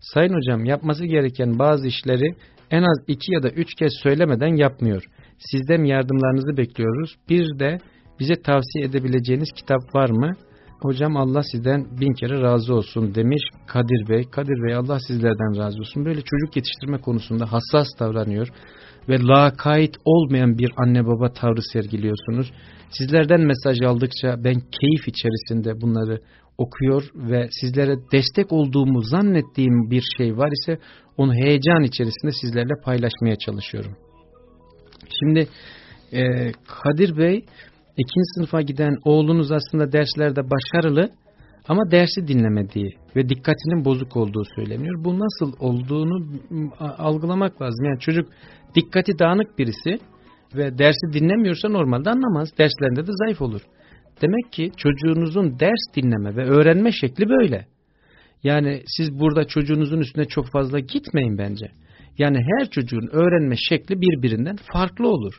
Sayın hocam yapması gereken bazı işleri en az iki ya da üç kez söylemeden yapmıyor. Sizden yardımlarınızı bekliyoruz. Bir de bize tavsiye edebileceğiniz kitap var mı? Hocam Allah sizden bin kere razı olsun demiş Kadir Bey. Kadir Bey Allah sizlerden razı olsun. Böyle çocuk yetiştirme konusunda hassas davranıyor ve lakayt olmayan bir anne baba tavrı sergiliyorsunuz. Sizlerden mesaj aldıkça ben keyif içerisinde bunları okuyor ve sizlere destek olduğumu zannettiğim bir şey var ise onu heyecan içerisinde sizlerle paylaşmaya çalışıyorum. Şimdi e, Kadir Bey ikinci sınıfa giden oğlunuz aslında derslerde başarılı Ama dersi dinlemediği ve dikkatinin bozuk olduğu söyleniyor. Bu nasıl olduğunu algılamak lazım. Yani çocuk dikkati dağınık birisi ve dersi dinlemiyorsa normalde anlamaz. Derslerinde de zayıf olur. Demek ki çocuğunuzun ders dinleme ve öğrenme şekli böyle. Yani siz burada çocuğunuzun üstüne çok fazla gitmeyin bence. Yani her çocuğun öğrenme şekli birbirinden farklı olur.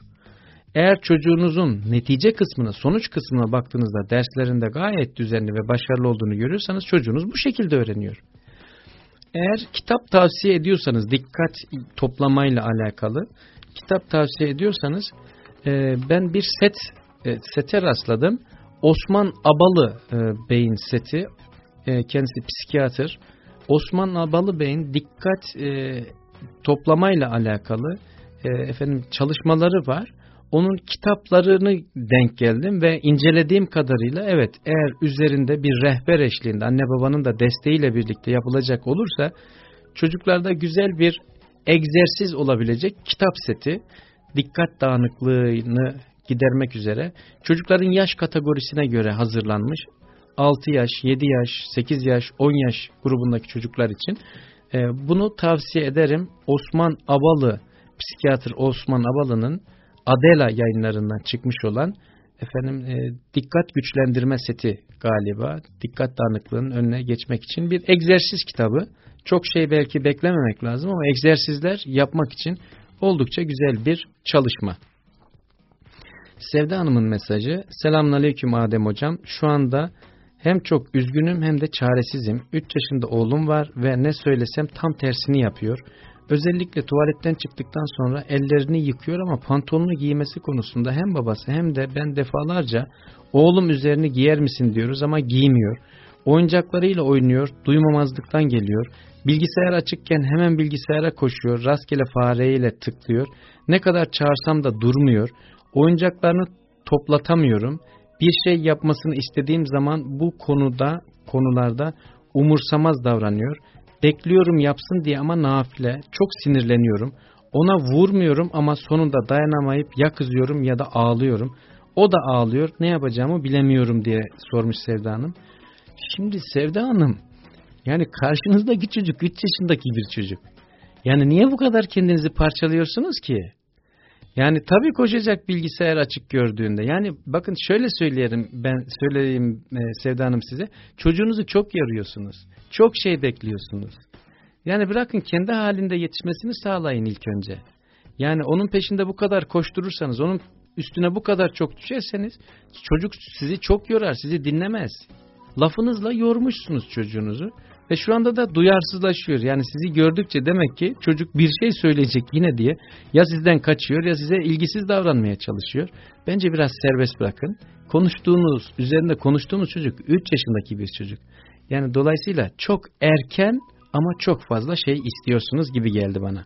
Eğer çocuğunuzun netice kısmına, sonuç kısmına baktığınızda derslerinde gayet düzenli ve başarılı olduğunu görüyorsanız çocuğunuz bu şekilde öğreniyor. Eğer kitap tavsiye ediyorsanız dikkat toplamayla alakalı kitap tavsiye ediyorsanız e, ben bir set e, sete rastladım. Osman Abalı e, Bey'in seti e, kendisi psikiyatr. Osman Abalı Bey'in dikkat e, toplamayla alakalı e, efendim çalışmaları var. Onun kitaplarını denk geldim ve incelediğim kadarıyla evet eğer üzerinde bir rehber eşliğinde anne babanın da desteğiyle birlikte yapılacak olursa çocuklarda güzel bir egzersiz olabilecek kitap seti dikkat dağınıklığını gidermek üzere çocukların yaş kategorisine göre hazırlanmış 6 yaş, 7 yaş, 8 yaş, 10 yaş grubundaki çocuklar için e, bunu tavsiye ederim. Osman Abalı, psikiyatr Osman Abalı'nın Adela yayınlarından çıkmış olan efendim e, dikkat güçlendirme seti galiba dikkat dağınıklığının önüne geçmek için bir egzersiz kitabı. Çok şey belki beklememek lazım ama egzersizler yapmak için oldukça güzel bir çalışma. Sevda Hanım'ın mesajı. Selamünaleyküm Adem Hocam. Şu anda hem çok üzgünüm hem de çaresizim. 3 yaşında oğlum var ve ne söylesem tam tersini yapıyor. Özellikle tuvaletten çıktıktan sonra ellerini yıkıyor ama pantolonunu giymesi konusunda hem babası hem de ben defalarca oğlum üzerini giyer misin diyoruz ama giymiyor. Oyuncaklarıyla oynuyor, duymamazlıktan geliyor. Bilgisayar açıkken hemen bilgisayara koşuyor, rastgele fareyle tıklıyor. Ne kadar çağırsam da durmuyor. Oyuncaklarını toplatamıyorum. Bir şey yapmasını istediğim zaman bu konuda, konularda umursamaz davranıyor. Bekliyorum yapsın diye ama nafile. Çok sinirleniyorum. Ona vurmuyorum ama sonunda dayanamayıp ya kızıyorum ya da ağlıyorum. O da ağlıyor. Ne yapacağımı bilemiyorum diye sormuş Sevda Hanım. Şimdi Sevda Hanım yani karşınızdaki çocuk 3 yaşındaki bir çocuk. Yani niye bu kadar kendinizi parçalıyorsunuz ki? Yani tabii koşacak bilgisayar açık gördüğünde. Yani bakın şöyle söyleyelim ben söyleyeyim e, Sevda Hanım size. Çocuğunuzu çok yarıyorsunuz. Çok şey bekliyorsunuz. Yani bırakın kendi halinde yetişmesini sağlayın ilk önce. Yani onun peşinde bu kadar koşturursanız, onun üstüne bu kadar çok düşerseniz çocuk sizi çok yorar, sizi dinlemez. Lafınızla yormuşsunuz çocuğunuzu. Ve şu anda da duyarsızlaşıyor. Yani sizi gördükçe demek ki çocuk bir şey söyleyecek yine diye ya sizden kaçıyor ya size ilgisiz davranmaya çalışıyor. Bence biraz serbest bırakın. Konuştuğunuz, üzerinde konuştuğumuz çocuk 3 yaşındaki bir çocuk. Yani dolayısıyla çok erken ama çok fazla şey istiyorsunuz gibi geldi bana.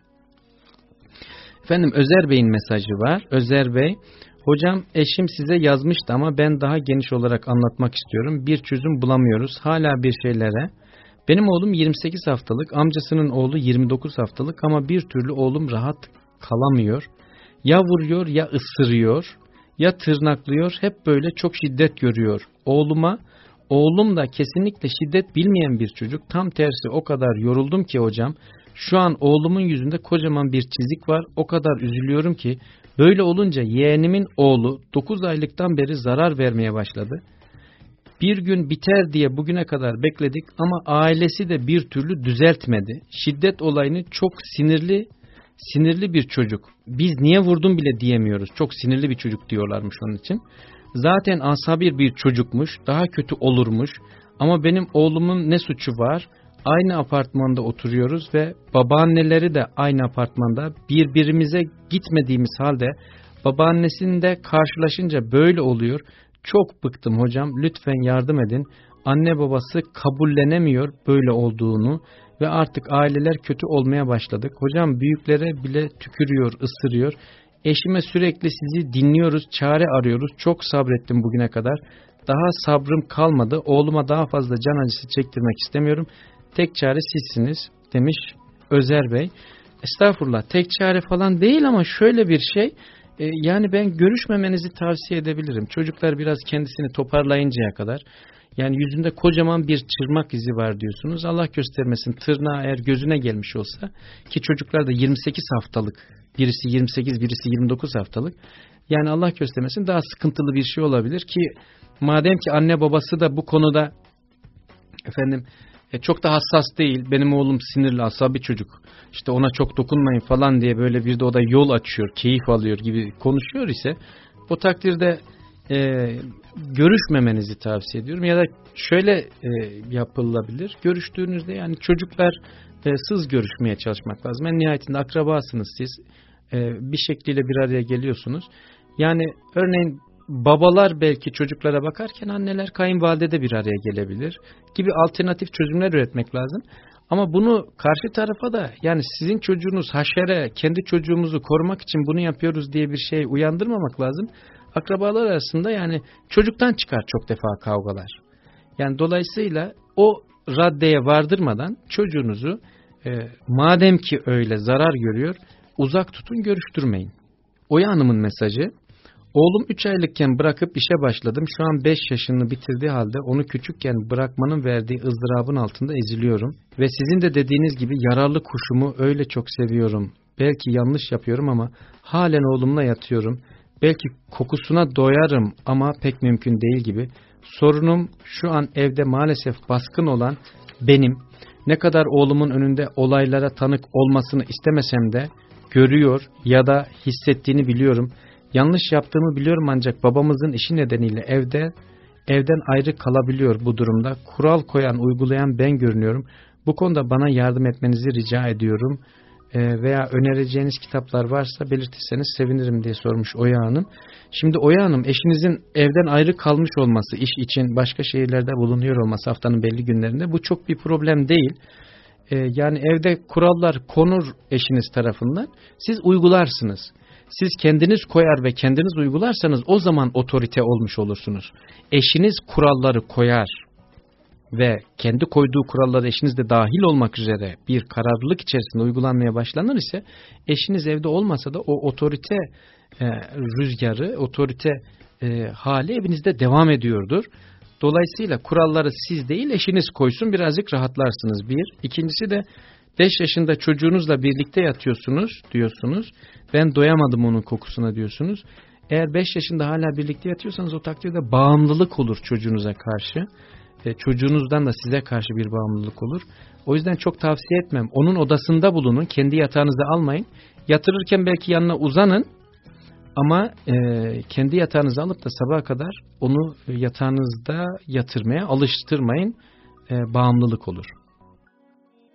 Efendim Özer Bey'in mesajı var. Özer Bey, hocam eşim size yazmıştı ama ben daha geniş olarak anlatmak istiyorum. Bir çözüm bulamıyoruz. Hala bir şeylere benim oğlum 28 haftalık, amcasının oğlu 29 haftalık ama bir türlü oğlum rahat kalamıyor. Ya vuruyor ya ısırıyor ya tırnaklıyor hep böyle çok şiddet görüyor. Oğluma, oğlum da kesinlikle şiddet bilmeyen bir çocuk. Tam tersi o kadar yoruldum ki hocam. Şu an oğlumun yüzünde kocaman bir çizik var. O kadar üzülüyorum ki böyle olunca yeğenimin oğlu 9 aylıktan beri zarar vermeye başladı. Bir gün biter diye bugüne kadar bekledik ama ailesi de bir türlü düzeltmedi. Şiddet olayını çok sinirli, sinirli bir çocuk. Biz niye vurdun bile diyemiyoruz. Çok sinirli bir çocuk diyorlarmış onun için. Zaten asabi bir çocukmuş, daha kötü olurmuş. Ama benim oğlumun ne suçu var? Aynı apartmanda oturuyoruz ve babaanneleri de aynı apartmanda birbirimize gitmediğimiz halde babaannesinde karşılaşınca böyle oluyor. Çok bıktım hocam lütfen yardım edin. Anne babası kabullenemiyor böyle olduğunu ve artık aileler kötü olmaya başladık. Hocam büyüklere bile tükürüyor, ısırıyor. Eşime sürekli sizi dinliyoruz, çare arıyoruz. Çok sabrettim bugüne kadar. Daha sabrım kalmadı. Oğluma daha fazla can acısı çektirmek istemiyorum. Tek çare sizsiniz demiş Özer Bey. Estağfurullah tek çare falan değil ama şöyle bir şey e, yani ben görüşmemenizi tavsiye edebilirim. Çocuklar biraz kendisini toparlayıncaya kadar. Yani yüzünde kocaman bir çırmak izi var diyorsunuz. Allah göstermesin tırnağı eğer gözüne gelmiş olsa ki çocuklar da 28 haftalık birisi 28 birisi 29 haftalık yani Allah göstermesin daha sıkıntılı bir şey olabilir ki madem ki anne babası da bu konuda efendim e, çok da hassas değil. Benim oğlum sinirli, asabi çocuk. İşte ona çok dokunmayın falan diye böyle bir de o da yol açıyor, keyif alıyor gibi konuşuyor ise o takdirde e, görüşmemenizi tavsiye ediyorum. Ya da şöyle e, yapılabilir. Görüştüğünüzde yani çocuklar e, sız görüşmeye çalışmak lazım. En nihayetinde akrabasınız siz. E, bir şekliyle bir araya geliyorsunuz. Yani örneğin babalar belki çocuklara bakarken anneler kayınvalide de bir araya gelebilir gibi alternatif çözümler üretmek lazım. Ama bunu karşı tarafa da yani sizin çocuğunuz haşere, kendi çocuğumuzu korumak için bunu yapıyoruz diye bir şey uyandırmamak lazım. Akrabalar arasında yani çocuktan çıkar çok defa kavgalar. Yani dolayısıyla o raddeye vardırmadan çocuğunuzu e, madem ki öyle zarar görüyor uzak tutun görüştürmeyin. Oya Hanım'ın mesajı Oğlum 3 aylıkken bırakıp işe başladım. Şu an 5 yaşını bitirdiği halde onu küçükken bırakmanın verdiği ızdırabın altında eziliyorum. Ve sizin de dediğiniz gibi yararlı kuşumu öyle çok seviyorum. Belki yanlış yapıyorum ama halen oğlumla yatıyorum. Belki kokusuna doyarım ama pek mümkün değil gibi. Sorunum şu an evde maalesef baskın olan benim. Ne kadar oğlumun önünde olaylara tanık olmasını istemesem de görüyor ya da hissettiğini biliyorum. Yanlış yaptığımı biliyorum ancak babamızın işi nedeniyle evde evden ayrı kalabiliyor bu durumda. Kural koyan, uygulayan ben görünüyorum. Bu konuda bana yardım etmenizi rica ediyorum. E, veya önereceğiniz kitaplar varsa belirtirseniz sevinirim diye sormuş Oya Hanım. Şimdi Oya Hanım eşinizin evden ayrı kalmış olması, iş için başka şehirlerde bulunuyor olması haftanın belli günlerinde bu çok bir problem değil. E, yani evde kurallar konur eşiniz tarafından siz uygularsınız siz kendiniz koyar ve kendiniz uygularsanız o zaman otorite olmuş olursunuz. Eşiniz kuralları koyar ve kendi koyduğu kurallara eşiniz de dahil olmak üzere bir kararlılık içerisinde uygulanmaya başlanır ise eşiniz evde olmasa da o otorite e, rüzgarı, otorite e, hali evinizde devam ediyordur. Dolayısıyla kuralları siz değil eşiniz koysun birazcık rahatlarsınız bir. İkincisi de 5 yaşında çocuğunuzla birlikte yatıyorsunuz diyorsunuz. Ben doyamadım onun kokusuna diyorsunuz. Eğer 5 yaşında hala birlikte yatıyorsanız o takdirde bağımlılık olur çocuğunuza karşı. E, çocuğunuzdan da size karşı bir bağımlılık olur. O yüzden çok tavsiye etmem. Onun odasında bulunun. Kendi yatağınızda almayın. Yatırırken belki yanına uzanın. Ama e, kendi yatağınızı alıp da sabaha kadar onu yatağınızda yatırmaya alıştırmayın. E, bağımlılık olur.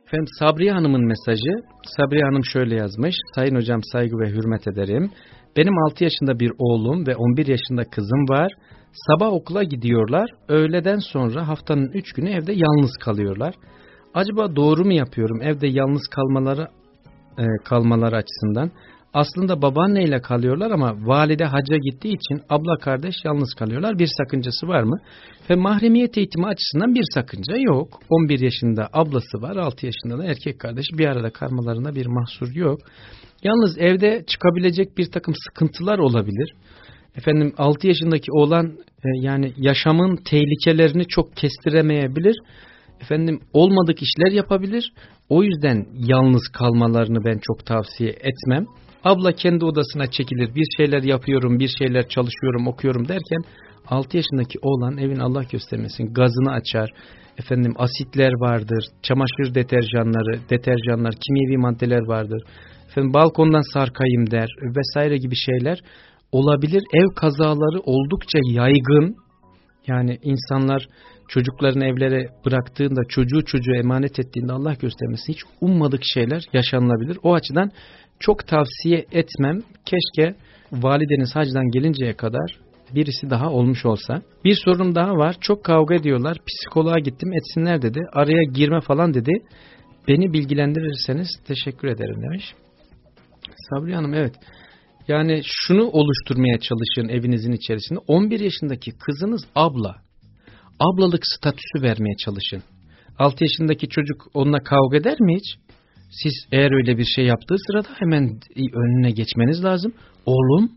Efendim Sabriye Hanım'ın mesajı. Sabriye Hanım şöyle yazmış. Sayın hocam saygı ve hürmet ederim. Benim 6 yaşında bir oğlum ve 11 yaşında kızım var. Sabah okula gidiyorlar. Öğleden sonra haftanın 3 günü evde yalnız kalıyorlar. Acaba doğru mu yapıyorum evde yalnız kalmaları e, kalmaları açısından? Aslında babaanneyle kalıyorlar ama valide hacca gittiği için abla kardeş yalnız kalıyorlar. Bir sakıncası var mı? Ve mahremiyet eğitimi açısından bir sakınca yok. 11 yaşında ablası var, 6 yaşında da erkek kardeşi bir arada karmalarında bir mahsur yok. Yalnız evde çıkabilecek bir takım sıkıntılar olabilir. Efendim 6 yaşındaki oğlan e, yani yaşamın tehlikelerini çok kestiremeyebilir. Efendim olmadık işler yapabilir. O yüzden yalnız kalmalarını ben çok tavsiye etmem. Abla kendi odasına çekilir. Bir şeyler yapıyorum, bir şeyler çalışıyorum, okuyorum derken 6 yaşındaki oğlan evin Allah göstermesin gazını açar. Efendim asitler vardır, çamaşır deterjanları, deterjanlar, kimyevi maddeler vardır. Efendim balkondan sarkayım der vesaire gibi şeyler olabilir. Ev kazaları oldukça yaygın. Yani insanlar çocuklarını evlere bıraktığında, çocuğu çocuğu emanet ettiğinde Allah göstermesin hiç ummadık şeyler yaşanılabilir. O açıdan çok tavsiye etmem. Keşke valideniz hacdan gelinceye kadar birisi daha olmuş olsa. Bir sorun daha var. Çok kavga ediyorlar. Psikoloğa gittim etsinler dedi. Araya girme falan dedi. Beni bilgilendirirseniz teşekkür ederim demiş. Sabri Hanım evet. Yani şunu oluşturmaya çalışın evinizin içerisinde. 11 yaşındaki kızınız abla. Ablalık statüsü vermeye çalışın. 6 yaşındaki çocuk onunla kavga eder mi hiç? Siz eğer öyle bir şey yaptığı sırada hemen önüne geçmeniz lazım. Oğlum,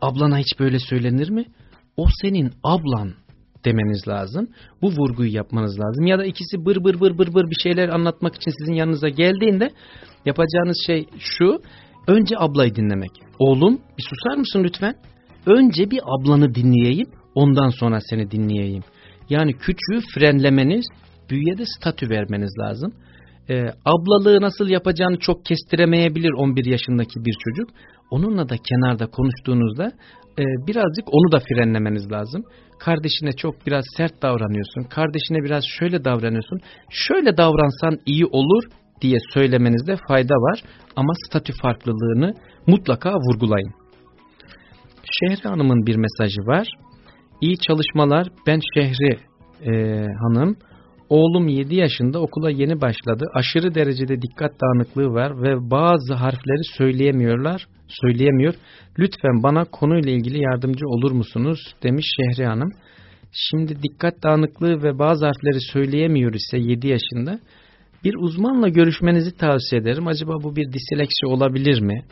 ablana hiç böyle söylenir mi? O senin ablan demeniz lazım. Bu vurguyu yapmanız lazım. Ya da ikisi bır bır bır bır bır bir şeyler anlatmak için sizin yanınıza geldiğinde yapacağınız şey şu. Önce ablayı dinlemek. Oğlum bir susar mısın lütfen? Önce bir ablanı dinleyeyim ondan sonra seni dinleyeyim. Yani küçüğü frenlemeniz, büyüye de statü vermeniz lazım. Ee, ablalığı nasıl yapacağını çok kestiremeyebilir 11 yaşındaki bir çocuk. Onunla da kenarda konuştuğunuzda e, birazcık onu da frenlemeniz lazım. Kardeşine çok biraz sert davranıyorsun. Kardeşine biraz şöyle davranıyorsun. Şöyle davransan iyi olur diye söylemenizde fayda var. Ama statü farklılığını mutlaka vurgulayın. Şehri Hanım'ın bir mesajı var. İyi çalışmalar. Ben Şehri e, Hanım. Oğlum 7 yaşında okula yeni başladı. Aşırı derecede dikkat dağınıklığı var ve bazı harfleri söyleyemiyorlar, söyleyemiyor. Lütfen bana konuyla ilgili yardımcı olur musunuz? demiş Şehri Hanım. Şimdi dikkat dağınıklığı ve bazı harfleri söyleyemiyor ise 7 yaşında bir uzmanla görüşmenizi tavsiye ederim. Acaba bu bir disleksi olabilir mi?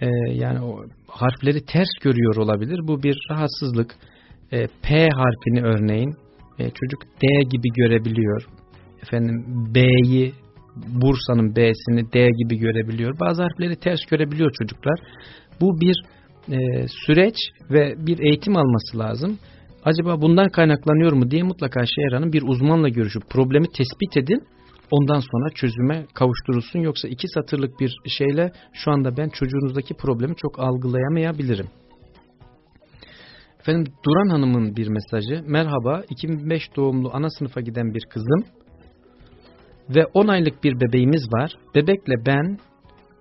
Ee, yani o harfleri ters görüyor olabilir. Bu bir rahatsızlık. Ee, P harfini örneğin e, çocuk D gibi görebiliyor. Efendim B'yi Bursa'nın B'sini D gibi görebiliyor. Bazı harfleri ters görebiliyor çocuklar. Bu bir e, süreç ve bir eğitim alması lazım. Acaba bundan kaynaklanıyor mu diye mutlaka Şehir bir uzmanla görüşüp problemi tespit edin. Ondan sonra çözüme kavuşturulsun. Yoksa iki satırlık bir şeyle şu anda ben çocuğunuzdaki problemi çok algılayamayabilirim. Efendim Duran Hanım'ın bir mesajı. Merhaba 2005 doğumlu ana sınıfa giden bir kızım ve 10 aylık bir bebeğimiz var. Bebekle ben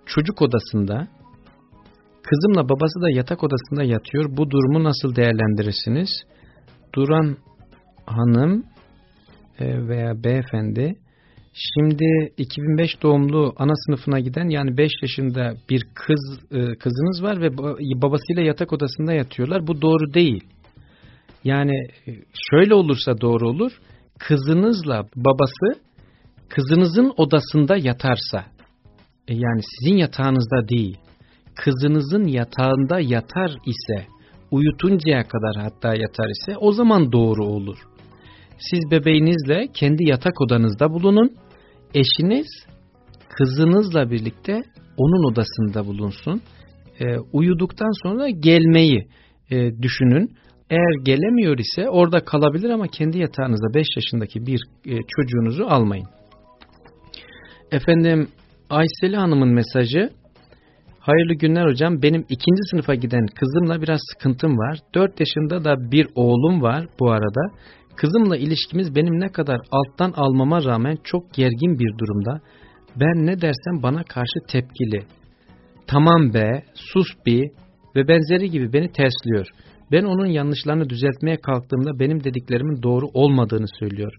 çocuk odasında, kızımla babası da yatak odasında yatıyor. Bu durumu nasıl değerlendirirsiniz? Duran Hanım e, veya beyefendi Şimdi 2005 doğumlu ana sınıfına giden yani 5 yaşında bir kız e, kızınız var ve babasıyla yatak odasında yatıyorlar. Bu doğru değil. Yani e, şöyle olursa doğru olur. Kızınızla babası kızınızın odasında yatarsa e, yani sizin yatağınızda değil kızınızın yatağında yatar ise uyutuncaya kadar hatta yatar ise o zaman doğru olur. Siz bebeğinizle kendi yatak odanızda bulunun. Eşiniz kızınızla birlikte onun odasında bulunsun. E, uyuduktan sonra gelmeyi e, düşünün. Eğer gelemiyor ise orada kalabilir ama kendi yatağınızda 5 yaşındaki bir e, çocuğunuzu almayın. Efendim Ayseli Hanım'ın mesajı Hayırlı günler hocam. Benim ikinci sınıfa giden kızımla biraz sıkıntım var. 4 yaşında da bir oğlum var bu arada. Kızımla ilişkimiz benim ne kadar alttan almama rağmen çok gergin bir durumda. Ben ne dersem bana karşı tepkili. Tamam be, sus bir ve benzeri gibi beni tersliyor. Ben onun yanlışlarını düzeltmeye kalktığımda benim dediklerimin doğru olmadığını söylüyor.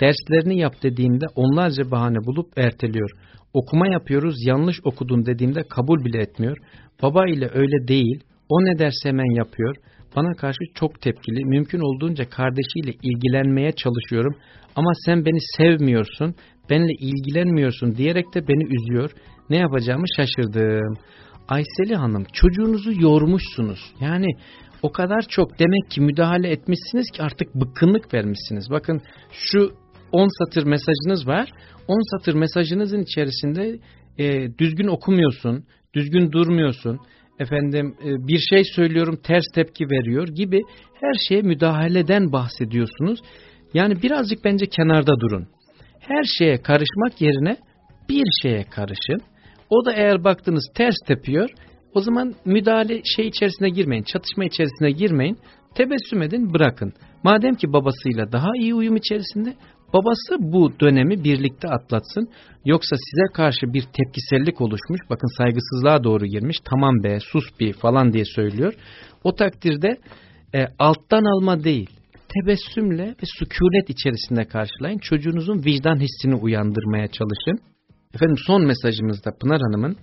Derslerini yap dediğimde onlarca bahane bulup erteliyor. Okuma yapıyoruz yanlış okudun dediğimde kabul bile etmiyor. Baba ile öyle değil, o ne derse hemen yapıyor. Bana karşı çok tepkili, mümkün olduğunca kardeşiyle ilgilenmeye çalışıyorum ama sen beni sevmiyorsun, benimle ilgilenmiyorsun diyerek de beni üzüyor. Ne yapacağımı şaşırdım. Ayseli Hanım çocuğunuzu yormuşsunuz. Yani o kadar çok demek ki müdahale etmişsiniz ki artık bıkkınlık vermişsiniz. Bakın şu 10 satır mesajınız var. 10 satır mesajınızın içerisinde e, düzgün okumuyorsun, düzgün durmuyorsun, efendim e, bir şey söylüyorum ters tepki veriyor gibi her şeye müdahaleden bahsediyorsunuz. Yani birazcık bence kenarda durun. Her şeye karışmak yerine bir şeye karışın. O da eğer baktınız ters tepiyor o zaman müdahale şey içerisine girmeyin, çatışma içerisine girmeyin. Tebessüm edin bırakın. Madem ki babasıyla daha iyi uyum içerisinde Babası bu dönemi birlikte atlatsın. Yoksa size karşı bir tepkisellik oluşmuş. Bakın saygısızlığa doğru girmiş. Tamam be sus bir falan diye söylüyor. O takdirde e, alttan alma değil. Tebessümle ve sükunet içerisinde karşılayın. Çocuğunuzun vicdan hissini uyandırmaya çalışın. Efendim son mesajımızda Pınar Hanım'ın.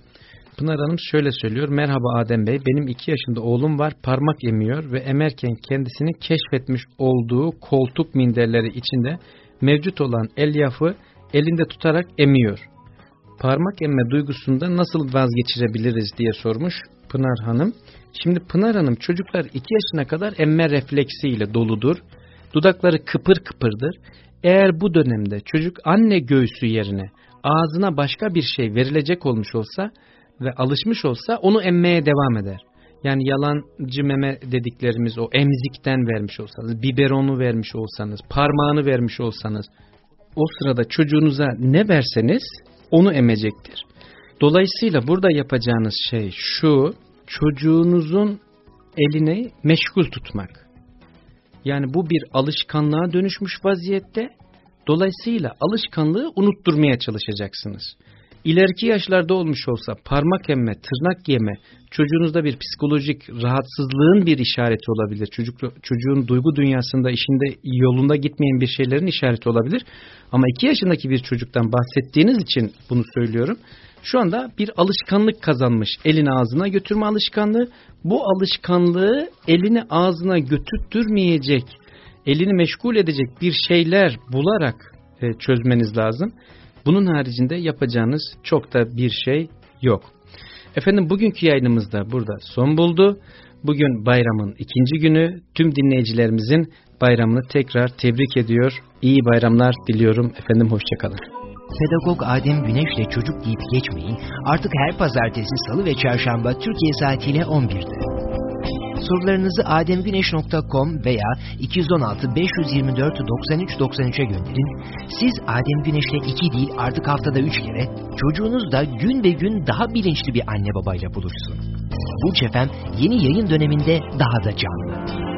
Pınar Hanım şöyle söylüyor. Merhaba Adem Bey. Benim iki yaşında oğlum var. Parmak emiyor ve emerken kendisini keşfetmiş olduğu koltuk minderleri içinde mevcut olan elyafı elinde tutarak emiyor. Parmak emme duygusunda nasıl vazgeçirebiliriz diye sormuş Pınar Hanım. Şimdi Pınar Hanım çocuklar 2 yaşına kadar emme refleksiyle doludur. Dudakları kıpır kıpırdır. Eğer bu dönemde çocuk anne göğsü yerine ağzına başka bir şey verilecek olmuş olsa ve alışmış olsa onu emmeye devam eder. Yani yalancı meme dediklerimiz o emzikten vermiş olsanız, biberonu vermiş olsanız, parmağını vermiş olsanız o sırada çocuğunuza ne verseniz onu emecektir. Dolayısıyla burada yapacağınız şey şu, çocuğunuzun elini meşgul tutmak. Yani bu bir alışkanlığa dönüşmüş vaziyette. Dolayısıyla alışkanlığı unutturmaya çalışacaksınız. İleriki yaşlarda olmuş olsa parmak emme, tırnak yeme çocuğunuzda bir psikolojik rahatsızlığın bir işareti olabilir. Çocuk, çocuğun duygu dünyasında işinde yolunda gitmeyen bir şeylerin işareti olabilir. Ama iki yaşındaki bir çocuktan bahsettiğiniz için bunu söylüyorum. Şu anda bir alışkanlık kazanmış elini ağzına götürme alışkanlığı. Bu alışkanlığı elini ağzına götürtmeyecek, elini meşgul edecek bir şeyler bularak e, çözmeniz lazım. Bunun haricinde yapacağınız çok da bir şey yok. Efendim bugünkü yayınımız da burada son buldu. Bugün bayramın ikinci günü. Tüm dinleyicilerimizin bayramını tekrar tebrik ediyor. İyi bayramlar diliyorum. Efendim hoşçakalın. Pedagog Adem Güneş'le çocuk deyip geçmeyin. Artık her pazartesi, salı ve çarşamba Türkiye saatiyle 11'de. Sorularınızı ademgüneş.com veya 216 524 93 93'e gönderin. Siz Adem Güneş'le iki değil artık haftada üç kere çocuğunuz da gün ve gün daha bilinçli bir anne babayla buluşsun. Burç Efem yeni yayın döneminde daha da canlı.